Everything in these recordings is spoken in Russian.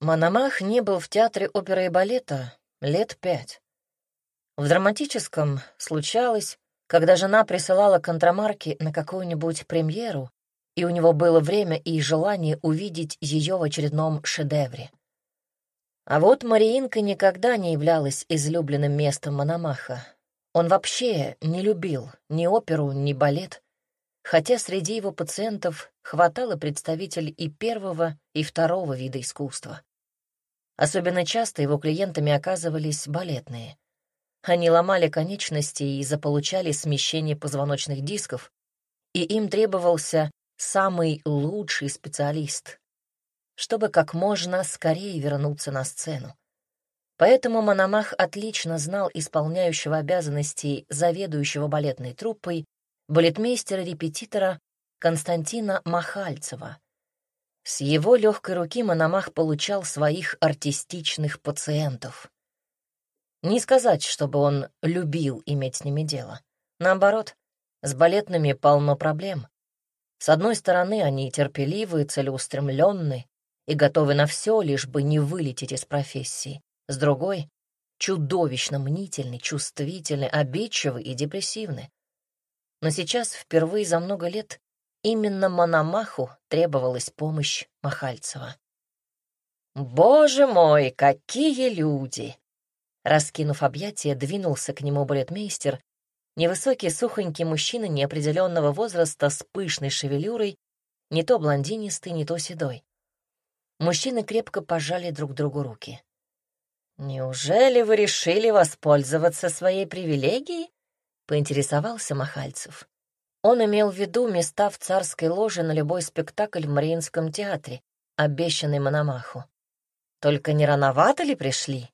Мономах не был в театре оперы и балета лет пять. В драматическом случалось, когда жена присылала контрамарки на какую-нибудь премьеру, и у него было время и желание увидеть ее в очередном шедевре. А вот Мариинка никогда не являлась излюбленным местом Мономаха. Он вообще не любил ни оперу, ни балет, хотя среди его пациентов хватало представителей и первого, и второго вида искусства. Особенно часто его клиентами оказывались балетные. Они ломали конечности и заполучали смещение позвоночных дисков, и им требовался самый лучший специалист, чтобы как можно скорее вернуться на сцену. Поэтому Мономах отлично знал исполняющего обязанности заведующего балетной труппой балетмейстера-репетитора Константина Махальцева. С его легкой руки Мономах получал своих артистичных пациентов. Не сказать, чтобы он любил иметь с ними дело. Наоборот, с балетными полно проблем. С одной стороны, они терпеливы, целеустремленны и готовы на все, лишь бы не вылететь из профессии. С другой — чудовищно мнительны, чувствительны, обидчивы и депрессивны. Но сейчас, впервые за много лет, именно Мономаху требовалась помощь Махальцева. «Боже мой, какие люди!» Раскинув объятия, двинулся к нему балетмейстер, невысокий сухонький мужчина неопределенного возраста с пышной шевелюрой, не то блондинистый, не то седой. Мужчины крепко пожали друг другу руки. «Неужели вы решили воспользоваться своей привилегией?» — поинтересовался Махальцев. Он имел в виду места в царской ложе на любой спектакль в Мариинском театре, обещанный Мономаху. «Только не рановато ли пришли?»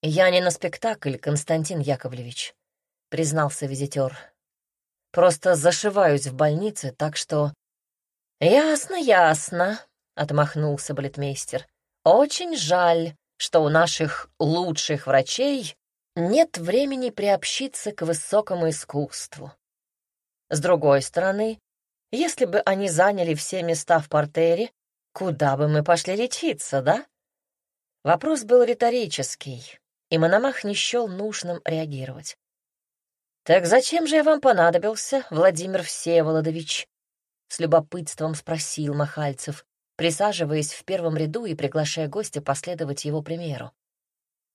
«Я не на спектакль, Константин Яковлевич», — признался визитер. «Просто зашиваюсь в больнице, так что...» «Ясно, ясно», — отмахнулся балетмейстер. «Очень жаль, что у наших лучших врачей нет времени приобщиться к высокому искусству. С другой стороны, если бы они заняли все места в портере, куда бы мы пошли лечиться, да?» Вопрос был риторический, и Мономах не счел нужным реагировать. «Так зачем же я вам понадобился, Владимир Всеволодович?» С любопытством спросил Махальцев, присаживаясь в первом ряду и приглашая гостя последовать его примеру.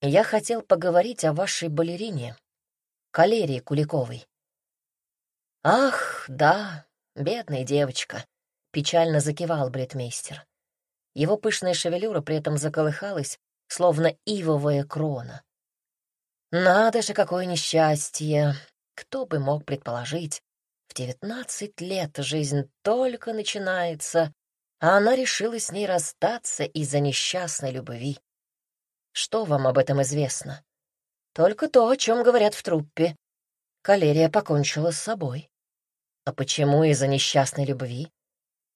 «Я хотел поговорить о вашей балерине, Калерии Куликовой». «Ах, да, бедная девочка», — печально закивал бретмейстер. Его пышная шевелюра при этом заколыхалась, словно ивовая крона. Надо же, какое несчастье! Кто бы мог предположить? В девятнадцать лет жизнь только начинается, а она решила с ней расстаться из-за несчастной любви. Что вам об этом известно? Только то, о чем говорят в труппе. Калерия покончила с собой. А почему из-за несчастной любви?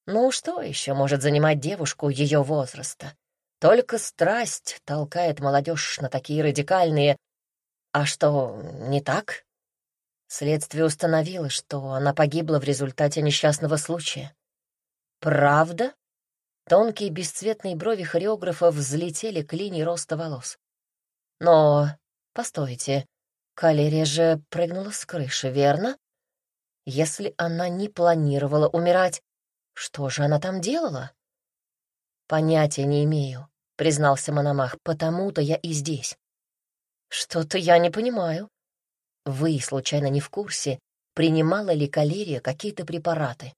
Ну, что еще может занимать девушку ее возраста? Только страсть толкает молодежь на такие радикальные... А что, не так? Следствие установило, что она погибла в результате несчастного случая. Правда? Тонкие бесцветные брови хореографа взлетели к линии роста волос. Но, постойте, Калерия же прыгнула с крыши, верно? Если она не планировала умирать, что же она там делала? «Понятия не имею», — признался Мономах, — «потому-то я и здесь». «Что-то я не понимаю. Вы, случайно, не в курсе, принимала ли калерия какие-то препараты?»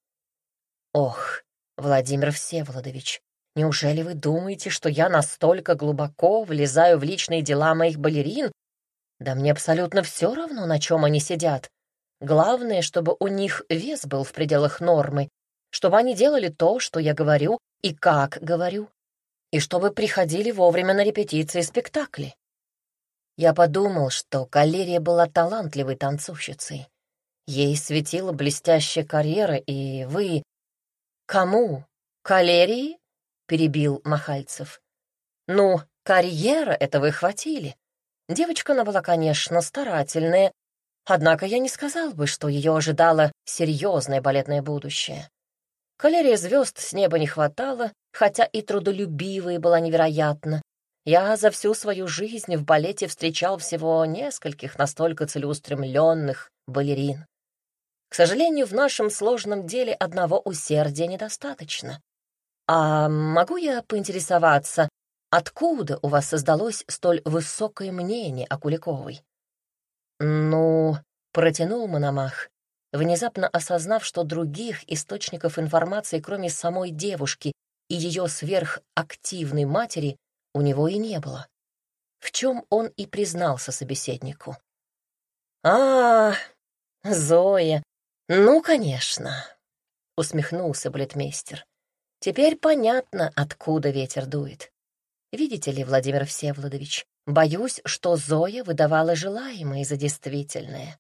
«Ох, Владимир Всеволодович, неужели вы думаете, что я настолько глубоко влезаю в личные дела моих балерин? Да мне абсолютно все равно, на чем они сидят. Главное, чтобы у них вес был в пределах нормы, чтобы они делали то, что я говорю, и как говорю, и чтобы приходили вовремя на репетиции спектакли. Я подумал, что Калерия была талантливой танцовщицей. Ей светила блестящая карьера, и вы... Кому? Калерии? перебил Махальцев. Ну, карьера это вы хватили. Девочка она была, конечно, старательная, однако я не сказал бы, что ее ожидало серьезное балетное будущее. Калерии звезд с неба не хватало, хотя и трудолюбивой была невероятно. Я за всю свою жизнь в балете встречал всего нескольких настолько целеустремленных балерин. К сожалению, в нашем сложном деле одного усердия недостаточно. А могу я поинтересоваться, откуда у вас создалось столь высокое мнение о Куликовой? Ну, протянул Мономах, внезапно осознав, что других источников информации, кроме самой девушки и ее сверхактивной матери, у него и не было. В чем он и признался собеседнику. «А, Зоя, ну, конечно», — усмехнулся балетмейстер. «Теперь понятно, откуда ветер дует. Видите ли, Владимир Всеволодович, боюсь, что Зоя выдавала желаемое за действительное.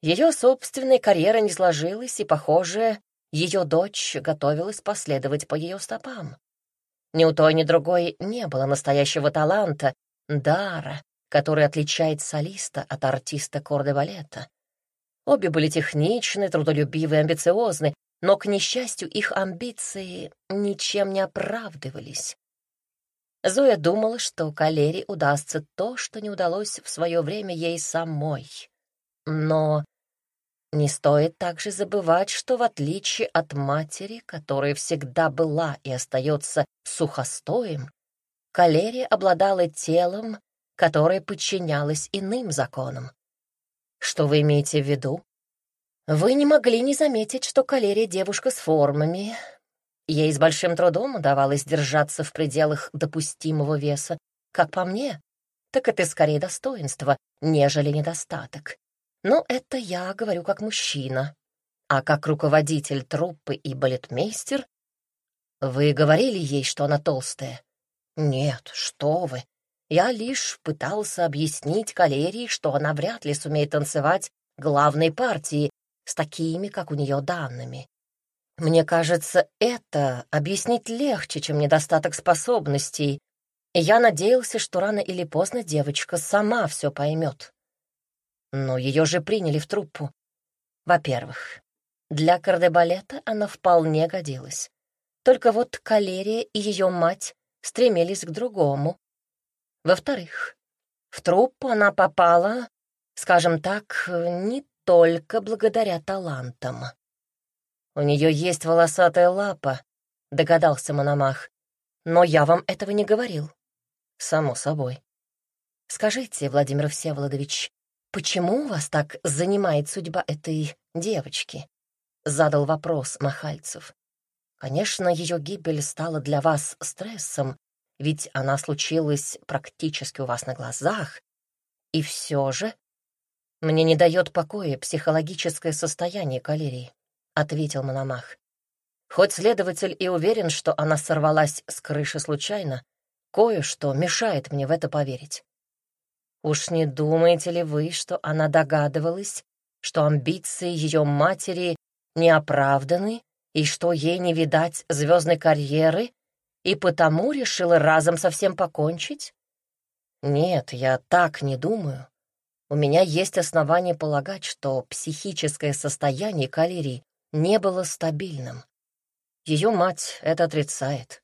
Ее собственная карьера не сложилась, и, похоже, ее дочь готовилась последовать по ее стопам. Ни у той, ни другой не было настоящего таланта, дара, который отличает солиста от артиста корде-балета. Обе были техничны, трудолюбивы и амбициозны, но, к несчастью, их амбиции ничем не оправдывались. Зоя думала, что Калере удастся то, что не удалось в свое время ей самой. Но не стоит также забывать, что в отличие от матери, которая всегда была и остается сухостоем, Калерия обладала телом, которое подчинялось иным законам. Что вы имеете в виду? Вы не могли не заметить, что Калерия девушка с формами. Ей с большим трудом удавалось держаться в пределах допустимого веса. Как по мне, так это скорее достоинство, нежели недостаток. Но это я говорю как мужчина. А как руководитель труппы и балетмейстер... Вы говорили ей, что она толстая? Нет, что вы. Я лишь пытался объяснить Калерии, что она вряд ли сумеет танцевать главной партии с такими, как у нее, данными. Мне кажется, это объяснить легче, чем недостаток способностей, я надеялся, что рано или поздно девочка сама все поймет. Но ее же приняли в труппу. Во-первых, для кардебалета она вполне годилась. Только вот Калерия и ее мать стремились к другому. Во-вторых, в труппу она попала, скажем так, не только благодаря талантам. «У нее есть волосатая лапа», — догадался Мономах. «Но я вам этого не говорил». «Само собой». «Скажите, Владимир Всеволодович, «Почему вас так занимает судьба этой девочки?» — задал вопрос Махальцев. «Конечно, ее гибель стала для вас стрессом, ведь она случилась практически у вас на глазах. И все же мне не дает покоя психологическое состояние калерии», — ответил Мономах. «Хоть следователь и уверен, что она сорвалась с крыши случайно, кое-что мешает мне в это поверить. Уж не думаете ли вы, что она догадывалась, что амбиции ее матери не оправданы и что ей не видать звездной карьеры, и потому решила разом совсем покончить? Нет, я так не думаю. У меня есть основания полагать, что психическое состояние Калерии не было стабильным. Ее мать это отрицает.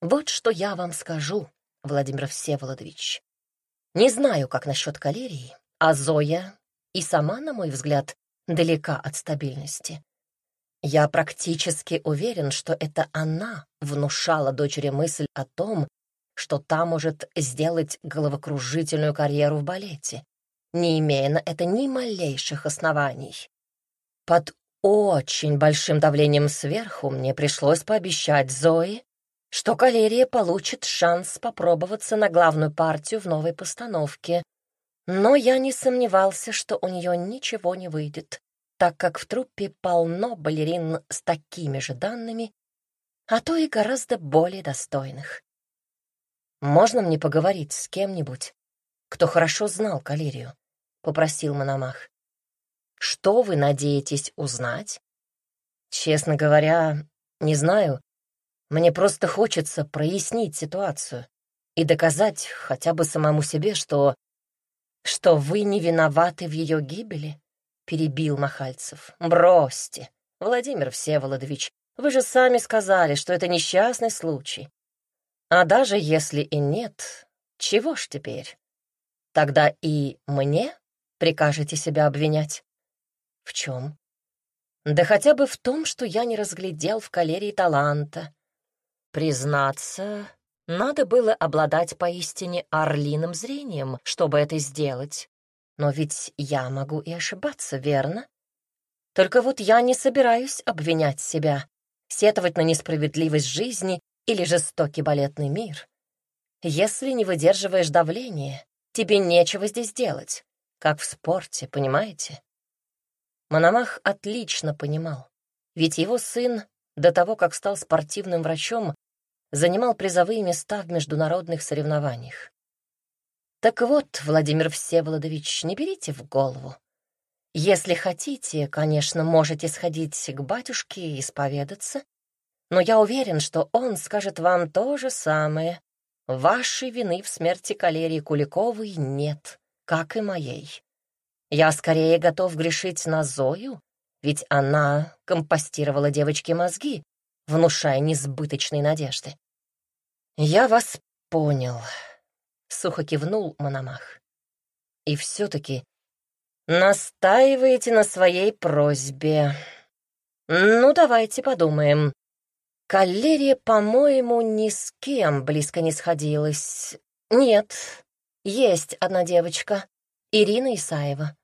Вот что я вам скажу, Владимир Всеволодович. Не знаю, как насчет калерии, а Зоя и сама, на мой взгляд, далека от стабильности. Я практически уверен, что это она внушала дочери мысль о том, что та может сделать головокружительную карьеру в балете, не имея на это ни малейших оснований. Под очень большим давлением сверху мне пришлось пообещать Зое, что калерия получит шанс попробоваться на главную партию в новой постановке. Но я не сомневался, что у нее ничего не выйдет, так как в труппе полно балерин с такими же данными, а то и гораздо более достойных. «Можно мне поговорить с кем-нибудь, кто хорошо знал калерию?» — попросил Мономах. «Что вы надеетесь узнать?» «Честно говоря, не знаю. Мне просто хочется прояснить ситуацию и доказать хотя бы самому себе, что... что вы не виноваты в ее гибели, — перебил Махальцев. Бросьте, Владимир Всеволодович, Вы же сами сказали, что это несчастный случай. А даже если и нет, чего ж теперь? Тогда и мне прикажете себя обвинять? В чем? Да хотя бы в том, что я не разглядел в калерии таланта. Признаться, надо было обладать поистине орлиным зрением, чтобы это сделать. Но ведь я могу и ошибаться, верно? Только вот я не собираюсь обвинять себя, сетовать на несправедливость жизни или жестокий балетный мир. Если не выдерживаешь давления, тебе нечего здесь делать, как в спорте, понимаете? Мономах отлично понимал, ведь его сын до того, как стал спортивным врачом, занимал призовые места в международных соревнованиях. Так вот, Владимир Всеволодович, не берите в голову. Если хотите, конечно, можете сходить к батюшке и исповедаться, но я уверен, что он скажет вам то же самое. Вашей вины в смерти калерии Куликовой нет, как и моей. Я скорее готов грешить на Зою, ведь она компостировала девочке мозги, внушая несбыточные надежды. «Я вас понял», — сухо кивнул Мономах. «И все-таки настаиваете на своей просьбе. Ну, давайте подумаем. Калерия, по-моему, ни с кем близко не сходилась. Нет, есть одна девочка, Ирина Исаева.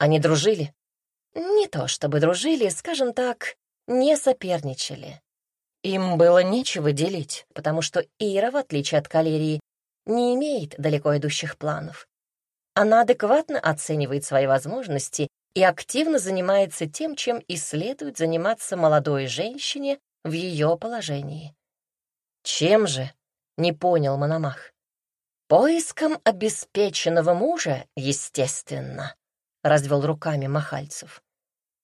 Они дружили? Не то чтобы дружили, скажем так, не соперничали. Им было нечего делить, потому что Ира, в отличие от калерии, не имеет далеко идущих планов. Она адекватно оценивает свои возможности и активно занимается тем, чем и следует заниматься молодой женщине в ее положении. Чем же? Не понял Мономах. Поиском обеспеченного мужа, естественно, развел руками Махальцев.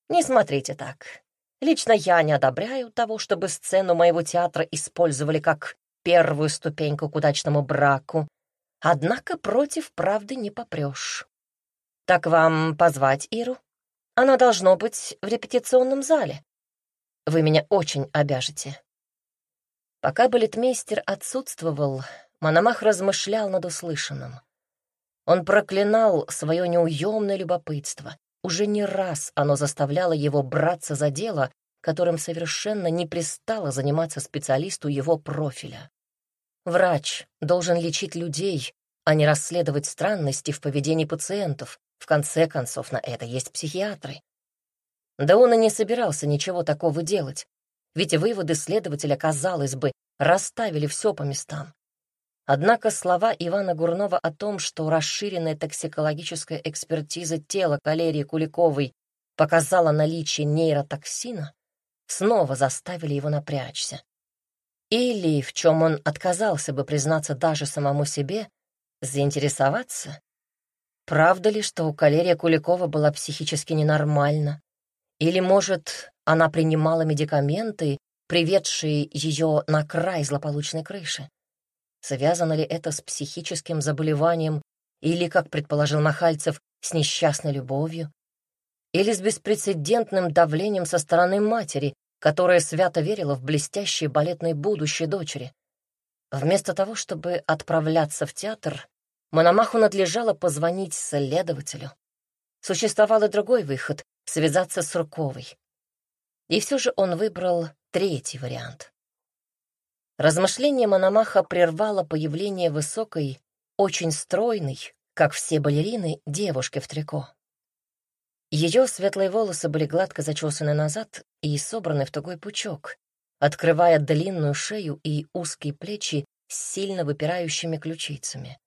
Не смотрите так. Лично я не одобряю того, чтобы сцену моего театра использовали как первую ступеньку к удачному браку. Однако против правды не попрешь. Так вам позвать Иру? Она должно быть в репетиционном зале. Вы меня очень обяжете. Пока балетмейстер отсутствовал, Мономах размышлял над услышанным. Он проклинал свое неуемное любопытство, уже не раз оно заставляло его браться за дело, которым совершенно не пристало заниматься специалисту его профиля. Врач должен лечить людей, а не расследовать странности в поведении пациентов. В конце концов, на это есть психиатры. Да он и не собирался ничего такого делать, ведь выводы следователя, казалось бы, расставили все по местам. Однако слова Ивана Гурнова о том, что расширенная токсикологическая экспертиза тела Калерии Куликовой показала наличие нейротоксина, снова заставили его напрячься. Или, в чем он отказался бы признаться даже самому себе, заинтересоваться? Правда ли, что у Калерия Куликова была психически ненормальна? Или, может, она принимала медикаменты, приведшие ее на край злополучной крыши? Связано ли это с психическим заболеванием или, как предположил Махальцев, с несчастной любовью? Или с беспрецедентным давлением со стороны матери, которая свято верила в блестящее балетное будущее дочери? Вместо того, чтобы отправляться в театр, Мономаху надлежало позвонить следователю. Существовал и другой выход — связаться с Руковой. И все же он выбрал третий вариант. Размышление Мономаха прервало появление высокой, очень стройной, как все балерины, девушки в трико. Ее светлые волосы были гладко зачесаны назад и собраны в тугой пучок, открывая длинную шею и узкие плечи с сильно выпирающими ключицами.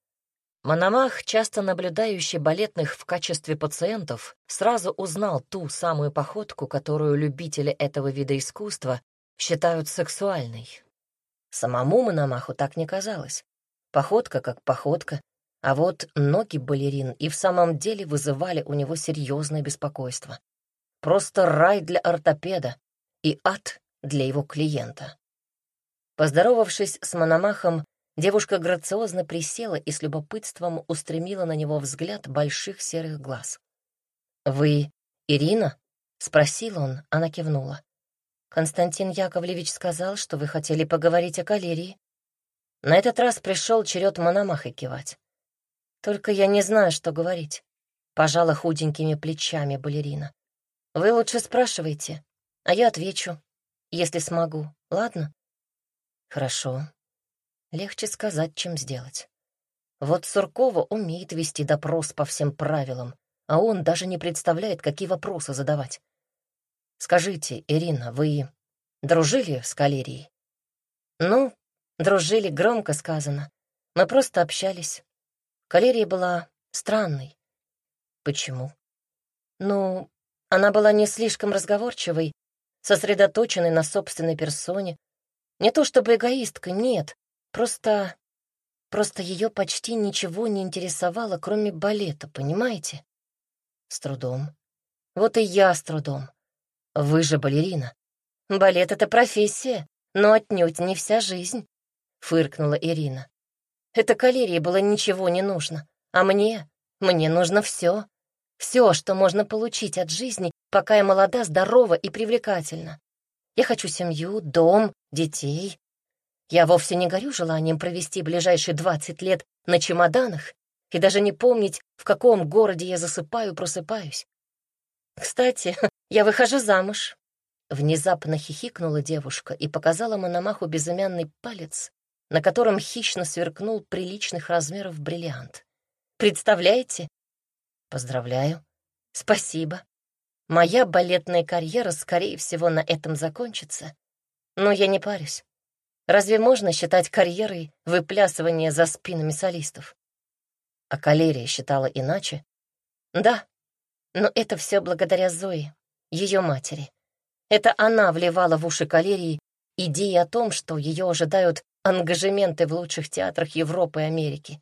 Мономах, часто наблюдающий балетных в качестве пациентов, сразу узнал ту самую походку, которую любители этого вида искусства считают сексуальной. Самому Мономаху так не казалось. Походка как походка, а вот ноги балерин и в самом деле вызывали у него серьезное беспокойство. Просто рай для ортопеда и ад для его клиента. Поздоровавшись с Мономахом, девушка грациозно присела и с любопытством устремила на него взгляд больших серых глаз. «Вы Ирина?» — спросил он, она кивнула. Константин Яковлевич сказал, что вы хотели поговорить о калерии. На этот раз пришел черед Мономаха кивать. Только я не знаю, что говорить. Пожала худенькими плечами балерина. Вы лучше спрашивайте, а я отвечу, если смогу, ладно? Хорошо. Легче сказать, чем сделать. Вот Суркова умеет вести допрос по всем правилам, а он даже не представляет, какие вопросы задавать. Скажите, Ирина, вы дружили с Калерией? Ну, дружили, громко сказано. Мы просто общались. Калерия была странной. Почему? Ну, она была не слишком разговорчивой, сосредоточенной на собственной персоне. Не то чтобы эгоистка, нет, просто... Просто ее почти ничего не интересовало, кроме балета, понимаете? С трудом. Вот и я с трудом. Вы же балерина. Балет — это профессия, но отнюдь не вся жизнь, — фыркнула Ирина. Это калерии было ничего не нужно, а мне, мне нужно все. Все, что можно получить от жизни, пока я молода, здорова и привлекательна. Я хочу семью, дом, детей. Я вовсе не горю желанием провести ближайшие двадцать лет на чемоданах и даже не помнить, в каком городе я засыпаю, просыпаюсь. Кстати, я выхожу замуж. Внезапно хихикнула девушка и показала Мономаху безымянный палец, на котором хищно сверкнул приличных размеров бриллиант. «Представляете?» «Поздравляю». «Спасибо. Моя балетная карьера, скорее всего, на этом закончится. Но я не парюсь. Разве можно считать карьерой выплясывание за спинами солистов? А Калерия считала иначе? Да, но это все благодаря Зое, ее матери. Это она вливала в уши Калерии идеи о том, что ее ожидают ангажементы в лучших театрах Европы и Америки.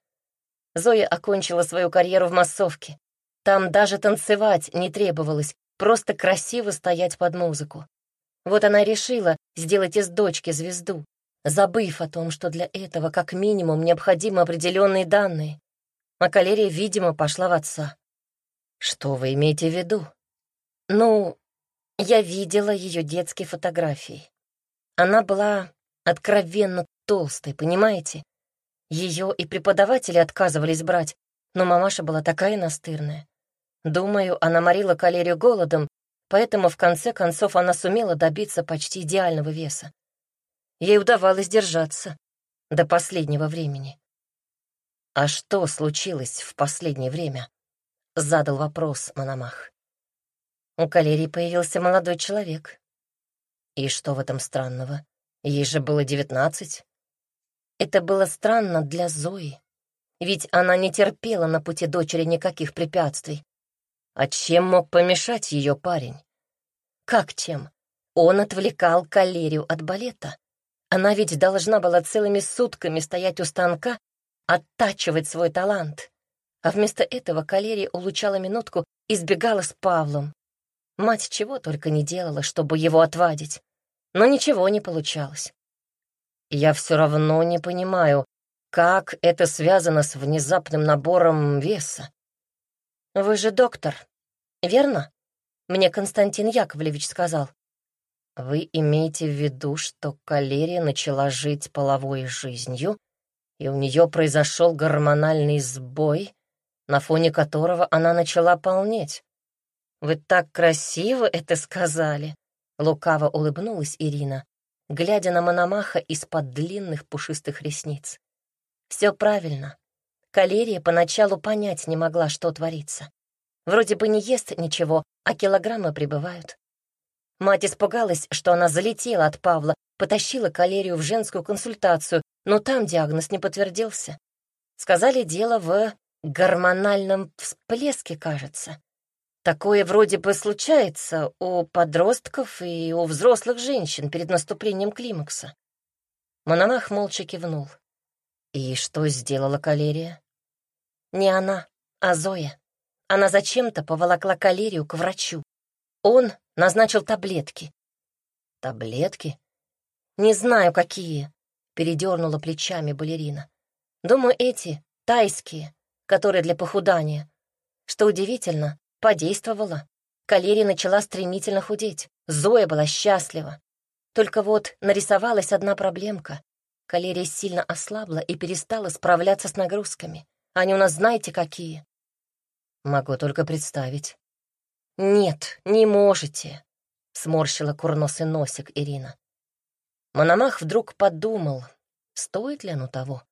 Зоя окончила свою карьеру в массовке. Там даже танцевать не требовалось, просто красиво стоять под музыку. Вот она решила сделать из дочки звезду, забыв о том, что для этого как минимум необходимы определенные данные. А Калерия, видимо, пошла в отца. Что вы имеете в виду? Ну, я видела ее детские фотографии. Она была откровенно толстой, понимаете? Ее и преподаватели отказывались брать, но мамаша была такая настырная. Думаю, она морила калерию голодом, поэтому в конце концов она сумела добиться почти идеального веса. Ей удавалось держаться до последнего времени. «А что случилось в последнее время?» — задал вопрос Мономах. У калерии появился молодой человек. И что в этом странного? Ей же было девятнадцать. Это было странно для Зои, ведь она не терпела на пути дочери никаких препятствий. А чем мог помешать ее парень? Как чем? Он отвлекал калерию от балета. Она ведь должна была целыми сутками стоять у станка, оттачивать свой талант. А вместо этого Калерия улучала минутку и сбегала с Павлом. Мать чего только не делала, чтобы его отвадить. Но ничего не получалось. Я все равно не понимаю, как это связано с внезапным набором веса. Вы же доктор, верно? Мне Константин Яковлевич сказал. Вы имеете в виду, что Калерия начала жить половой жизнью, и у нее произошел гормональный сбой, на фоне которого она начала полнеть? Вы так красиво это сказали, лукаво улыбнулась Ирина, глядя на Мономаха из-под длинных пушистых ресниц. Все правильно. Калерия поначалу понять не могла, что творится. Вроде бы не ест ничего, а килограммы прибывают. Мать испугалась, что она залетела от Павла, потащила калерию в женскую консультацию, но там диагноз не подтвердился. Сказали, дело в гормональном всплеске, кажется. Такое вроде бы случается у подростков и у взрослых женщин перед наступлением климакса. Мономах молча кивнул. И что сделала калерия? Не она, а Зоя. Она зачем-то поволокла калерию к врачу. Он назначил таблетки. Таблетки? Не знаю, какие, передернула плечами балерина. Думаю, эти, тайские, которые для похудания. Что удивительно, подействовало. Калерия начала стремительно худеть. Зоя была счастлива. Только вот нарисовалась одна проблемка. Калерия сильно ослабла и перестала справляться с нагрузками. Они у нас знаете какие. Могу только представить. Нет, не можете, — сморщила курносый носик Ирина. Мономах вдруг подумал, стоит ли оно того.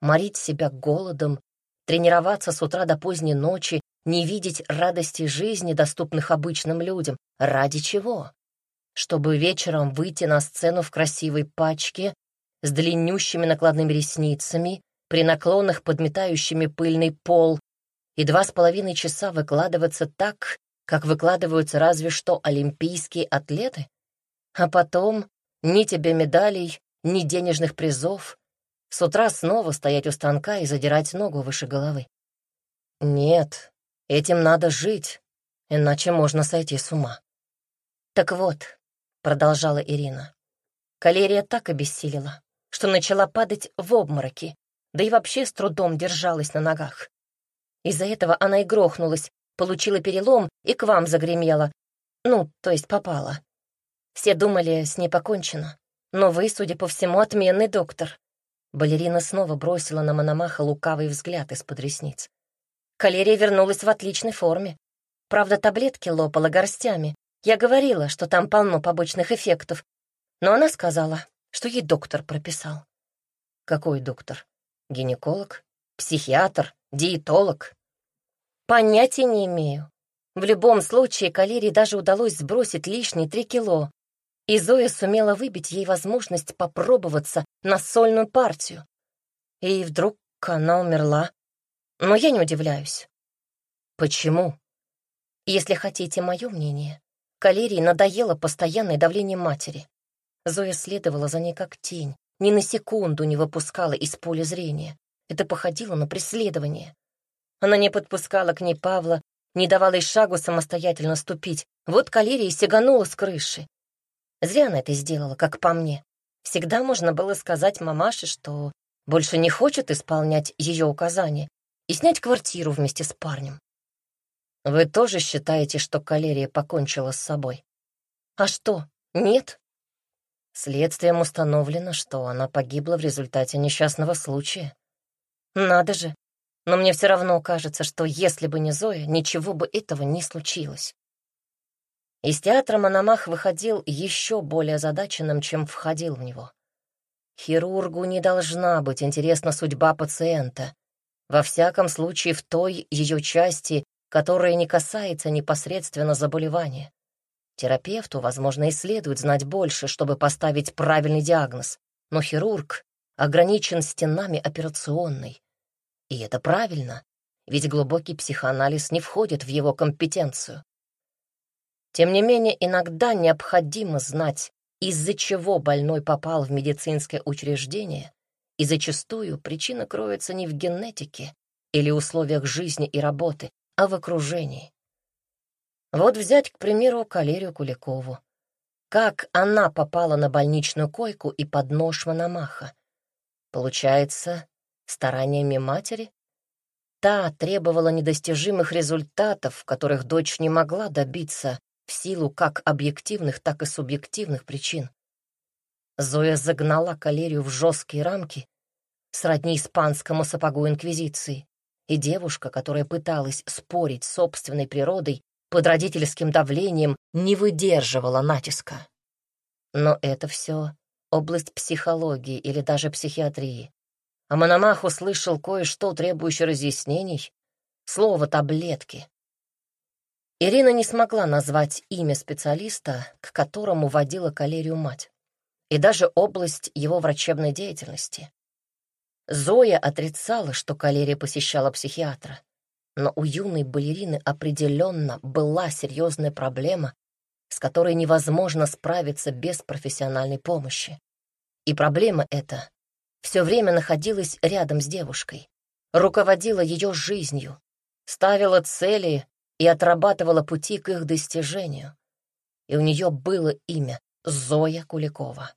Морить себя голодом, тренироваться с утра до поздней ночи, не видеть радости жизни, доступных обычным людям. Ради чего? Чтобы вечером выйти на сцену в красивой пачке с длиннющими накладными ресницами, при наклонах подметающими пыльный пол, и два с половиной часа выкладываться так, как выкладываются разве что олимпийские атлеты? А потом ни тебе медалей, ни денежных призов, с утра снова стоять у станка и задирать ногу выше головы. Нет, этим надо жить, иначе можно сойти с ума. Так вот, продолжала Ирина, калерия так обессилила, что начала падать в обмороки, да и вообще с трудом держалась на ногах. Из-за этого она и грохнулась, получила перелом и к вам загремела. Ну, то есть попала. Все думали, с ней покончено. Но вы, судя по всему, отменный доктор. Балерина снова бросила на Мономаха лукавый взгляд из-под ресниц. Калерия вернулась в отличной форме. Правда, таблетки лопала горстями. Я говорила, что там полно побочных эффектов. Но она сказала, что ей доктор прописал. Какой доктор? Гинеколог? Психиатр? Диетолог? Понятия не имею. В любом случае, Калерии даже удалось сбросить лишние три кило, и Зоя сумела выбить ей возможность попробоваться на сольную партию. И вдруг она умерла. Но я не удивляюсь. Почему? Если хотите мое мнение, Калерии надоело постоянное давление матери. Зоя следовала за ней как тень, ни на секунду не выпускала из поля зрения. Это походило на преследование. Она не подпускала к ней Павла, не давала и шагу самостоятельно ступить. Вот Калерия сиганула с крыши. Зря она это сделала, как по мне. Всегда можно было сказать мамаше, что больше не хочет исполнять ее указания и снять квартиру вместе с парнем. Вы тоже считаете, что Калерия покончила с собой? А что, нет? Следствием установлено, что она погибла в результате несчастного случая. Надо же. Но мне все равно кажется, что если бы не Зоя, ничего бы этого не случилось. Из театра Мономах выходил еще более озадаченным, чем входил в него. Хирургу не должна быть интересна судьба пациента, во всяком случае в той ее части, которая не касается непосредственно заболевания. Терапевту, возможно, и следует знать больше, чтобы поставить правильный диагноз, но хирург ограничен стенами операционной. И это правильно, ведь глубокий психоанализ не входит в его компетенцию. Тем не менее, иногда необходимо знать, из-за чего больной попал в медицинское учреждение, и зачастую причина кроется не в генетике или условиях жизни и работы, а в окружении. Вот взять, к примеру, Калерию Куликову. Как она попала на больничную койку и под нож Мономаха? Получается, стараниями матери? Та требовала недостижимых результатов, которых дочь не могла добиться в силу как объективных, так и субъективных причин. Зоя загнала калерию в жесткие рамки, сродни испанскому сапогу Инквизиции, и девушка, которая пыталась спорить с собственной природой под родительским давлением, не выдерживала натиска. Но это все область психологии или даже психиатрии. А Мономах услышал кое-что, требующее разъяснений, слово «таблетки». Ирина не смогла назвать имя специалиста, к которому водила калерию мать, и даже область его врачебной деятельности. Зоя отрицала, что калерия посещала психиатра, но у юной балерины определенно была серьезная проблема, с которой невозможно справиться без профессиональной помощи. И проблема эта все время находилась рядом с девушкой, руководила ее жизнью, ставила цели и отрабатывала пути к их достижению. И у нее было имя — Зоя Куликова.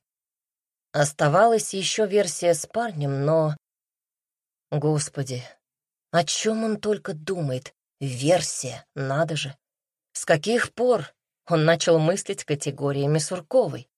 Оставалась еще версия с парнем, но... Господи, о чем он только думает? Версия, надо же. С каких пор он начал мыслить категориями Сурковой?